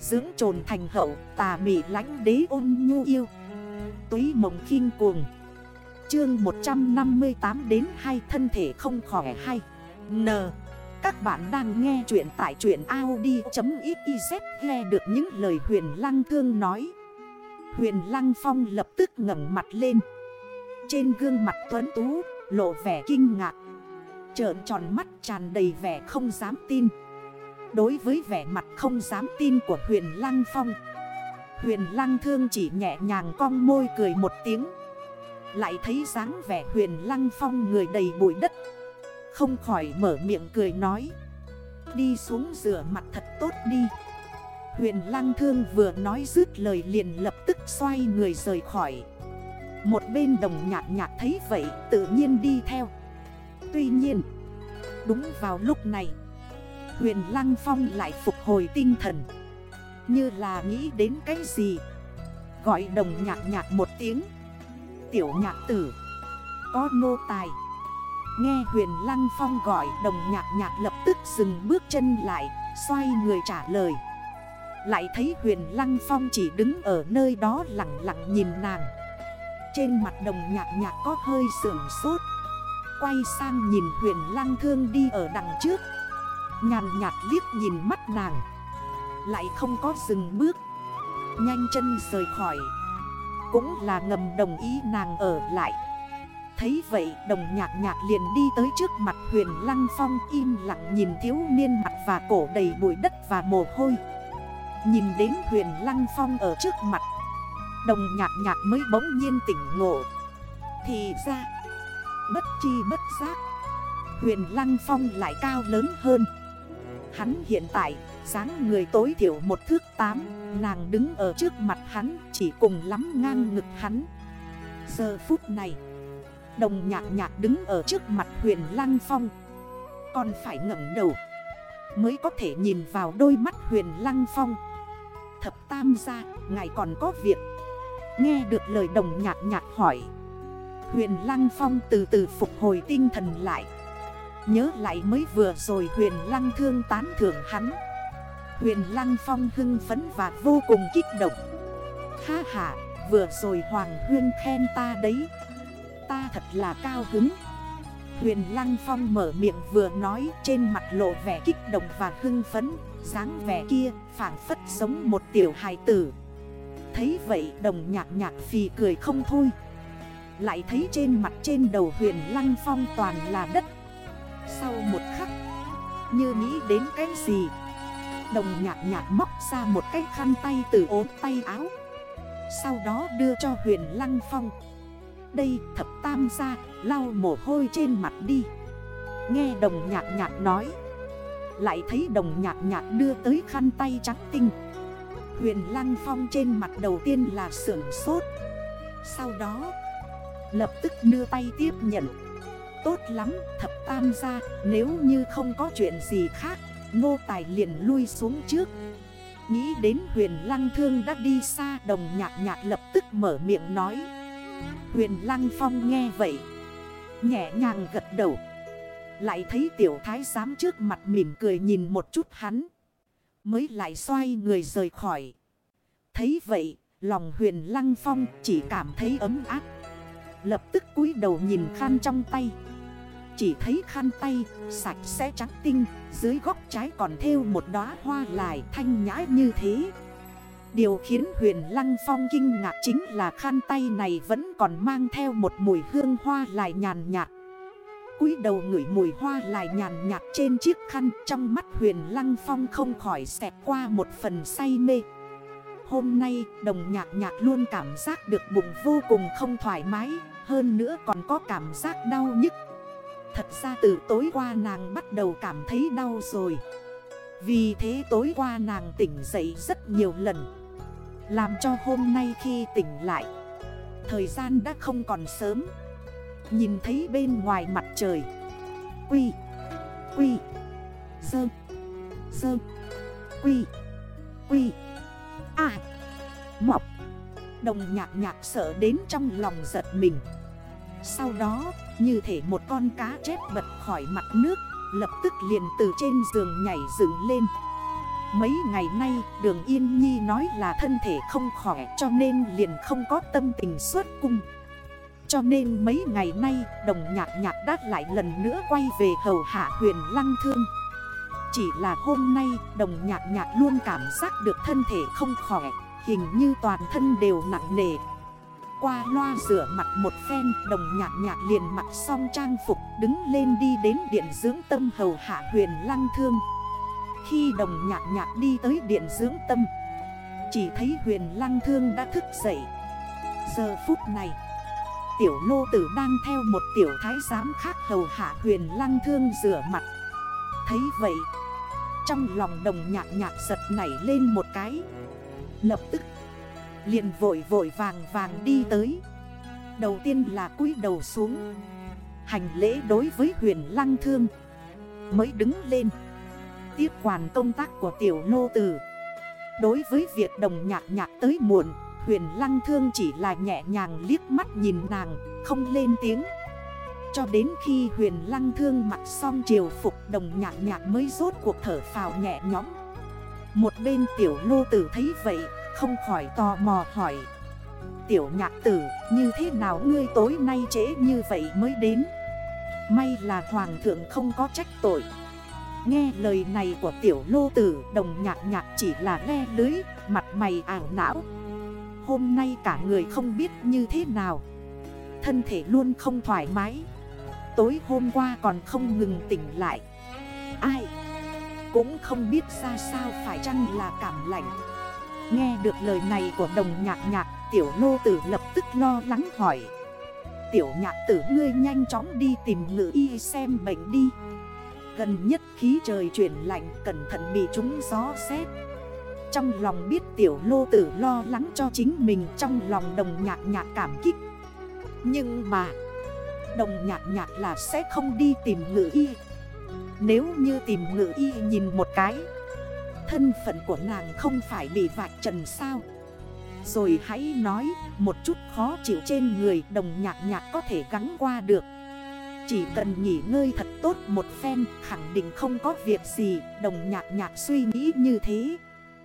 Dưỡng trồn thành hậu, tà mị lánh đế ôn nhu yêu. Túy mộng khinh cuồng. Chương 158 đến 2 thân thể không khỏe hay. N. Các bạn đang nghe chuyện tại chuyện Audi.xyz Nghe được những lời huyền lăng thương nói. Huyền lăng phong lập tức ngẩng mặt lên. Trên gương mặt tuấn tú, lộ vẻ kinh ngạc. Trợn tròn mắt tràn đầy vẻ không dám tin. Đối với vẻ mặt không dám tin của huyền lăng phong, Huyền lăng thương chỉ nhẹ nhàng cong môi cười một tiếng. Lại thấy dáng vẻ huyền lăng phong người đầy bụi đất, Không khỏi mở miệng cười nói, Đi xuống rửa mặt thật tốt đi. Huyền lăng thương vừa nói dứt lời liền lập tức xoay người rời khỏi. Một bên đồng nhạc nhạc thấy vậy tự nhiên đi theo. Tuy nhiên, Đúng vào lúc này Huyền Lăng Phong lại phục hồi tinh thần. Như là nghĩ đến cái gì? Gọi đồng nhạc nhạc một tiếng. Tiểu nhạc tử. Có nô tài. Nghe huyền Lăng Phong gọi đồng nhạc nhạc lập tức dừng bước chân lại, Xoay người trả lời. Lại thấy huyền Lăng Phong chỉ đứng ở nơi đó lặng lặng nhìn nàng. Trên mặt đồng nhạc nhạc có hơi sưởng sốt. Quay sang nhìn huyền Lăng Thương đi ở đằng trước. Nhàn nhạt liếc nhìn mắt nàng. Lại không có dừng bước. Nhanh chân rời khỏi. Cũng là ngầm đồng ý nàng ở lại. Thấy vậy đồng nhạc nhạc liền đi tới trước mặt huyền lăng phong im lặng nhìn thiếu niên mặt và cổ đầy bụi đất và mồ hôi. Nhìn đến huyền lăng phong ở trước mặt. Đồng nhạc nhạc mới bỗng nhiên tỉnh ngộ. Thì ra, Bất chi bất giác, Huyền lăng phong lại cao lớn hơn. Hắn hiện tại, dáng người tối thiểu một thước tám, Nàng đứng ở trước mặt hắn, chỉ cùng lắm ngang ngực hắn. Giờ phút này, Đồng nhạc nhạc đứng ở trước mặt huyền lăng phong. Còn phải ngẩn đầu, Mới có thể nhìn vào đôi mắt huyền lăng phong. Thập tam gia, ngài còn có việc. Nghe được lời đồng nhạc nhạc hỏi, Huyền lăng phong từ từ phục hồi tinh thần lại. Nhớ lại mới vừa rồi huyền lăng thương tán thưởng hắn. Huyền lăng phong hưng phấn và vô cùng kích động. Ha ha, vừa rồi Hoàng Huyên khen ta đấy. Ta thật là cao hứng. Huyền lăng phong mở miệng vừa nói Trên mặt lộ vẻ kích động và hưng phấn. dáng vẻ kia phản phất giống một tiểu hài tử. Thấy vậy đồng nhạc nhạc phì cười không thôi. Lại thấy trên mặt trên đầu huyền lăng phong toàn là đất sau một khắc, Như nghĩ đến cái gì? Đồng nhạc nhạc móc ra một cái khăn tay từ ốm tay áo. Sau đó đưa cho huyền lăng phong. Đây thập tam ra lau mồ hôi trên mặt đi. Nghe đồng nhạc nhạc nói, Lại thấy đồng nhạc nhạc đưa tới khăn tay trắng tinh. Huyền lăng phong trên mặt đầu tiên là sưởng sốt. Sau đó, Lập tức đưa tay tiếp nhận. Tốt lắm, thập tam gia, Nếu như không có chuyện gì khác, Ngô Tài liền lui xuống trước. Nghĩ đến huyền lăng thương đã đi xa, Đồng nhạc nhạc lập tức mở miệng nói. Huyền lăng phong nghe vậy, Nhẹ nhàng gật đầu. Lại thấy tiểu thái giám trước mặt mỉm cười nhìn một chút hắn. Mới lại xoay người rời khỏi. Thấy vậy, Lòng huyền lăng phong chỉ cảm thấy ấm áp. Lập tức cúi đầu nhìn khăn trong tay chỉ thấy khăn tay, sạch sẽ trắng tinh, Dưới góc trái còn thêu một đóa hoa lại thanh nhã như thế. Điều khiến huyền lăng phong kinh ngạc chính là khăn tay này vẫn còn mang theo một mùi hương hoa lại nhàn nhạt. Cúi đầu ngửi mùi hoa lại nhàn nhạt trên chiếc khăn, Trong mắt huyền lăng phong không khỏi xẹt qua một phần say mê. Hôm nay, đồng nhạc nhạc luôn cảm giác được bụng vô cùng không thoải mái, Hơn nữa còn có cảm giác đau nhức. Thật ra từ tối qua nàng bắt đầu cảm thấy đau rồi. Vì thế tối qua nàng tỉnh dậy rất nhiều lần. Làm cho hôm nay khi tỉnh lại, Thời gian đã không còn sớm. Nhìn thấy bên ngoài mặt trời, Quy Quy, Dơ Dơ, Quy Quy À Mọc. Đồng nhạc nhạc sợ đến trong lòng giật mình. Sau đó, như thể một con cá chết bật khỏi mặt nước, Lập tức liền từ trên giường nhảy dựng lên. Mấy ngày nay, đường Yên Nhi nói là thân thể không khỏe cho nên liền không có tâm tình xuất cung. Cho nên mấy ngày nay, đồng nhạc nhạc đát lại lần nữa quay về hầu hạ huyền lăng thương. Chỉ là hôm nay, đồng nhạc nhạc luôn cảm giác được thân thể không khỏe, Hình như toàn thân đều nặng nề qua loa rửa mặt một phen, Đồng nhạc nhạc liền mặc xong trang phục, Đứng lên đi đến điện dưỡng tâm hầu hạ huyền lăng thương. Khi đồng nhạc nhạc đi tới điện dưỡng tâm, Chỉ thấy huyền lăng thương đã thức dậy. Giờ phút này, Tiểu lô tử đang theo một tiểu thái giám khác hầu hạ huyền lăng thương rửa mặt. Thấy vậy, Trong lòng đồng nhạc nhạc giật nảy lên một cái. Lập tức liền vội vội vàng vàng đi tới. Đầu tiên là cúi đầu xuống. Hành lễ đối với huyền lăng thương. Mới đứng lên. Tiếp quản công tác của tiểu lô tử. Đối với việc đồng nhạc nhạc tới muộn, Huyền lăng thương chỉ là nhẹ nhàng liếc mắt nhìn nàng, Không lên tiếng. Cho đến khi huyền lăng thương mặc xong triều phục đồng nhạc nhạc mới rốt cuộc thở phào nhẹ nhõm. Một bên tiểu lô tử thấy vậy không khỏi tò mò hỏi. Tiểu nhạc tử, như thế nào ngươi tối nay trễ như vậy mới đến? May là hoàng thượng không có trách tội. Nghe lời này của tiểu lô tử, đồng nhạc nhạc chỉ là le lưới, Mặt mày ảo não. Hôm nay cả người không biết như thế nào. Thân thể luôn không thoải mái. Tối hôm qua còn không ngừng tỉnh lại. Ai Cũng không biết ra sao phải chăng là cảm lạnh. Nghe được lời này của đồng nhạc nhạc, Tiểu nô tử lập tức lo lắng hỏi. Tiểu nhạc tử, ngươi nhanh chóng đi tìm ngự y xem bệnh đi. Gần nhất khí trời chuyển lạnh, Cẩn thận bị chúng gió xét. Trong lòng biết tiểu lô tử lo lắng cho chính mình, Trong lòng đồng nhạc nhạc cảm kích. Nhưng mà, Đồng nhạc nhạc là sẽ không đi tìm ngự y. Nếu như tìm ngự y nhìn một cái Thân phận của nàng không phải bị vạch trần sao? Rồi hãy nói, một chút khó chịu trên người đồng nhạc nhạc có thể gắn qua được. Chỉ cần nghỉ ngơi thật tốt một phen, khẳng định không có việc gì. Đồng nhạc nhạc suy nghĩ như thế.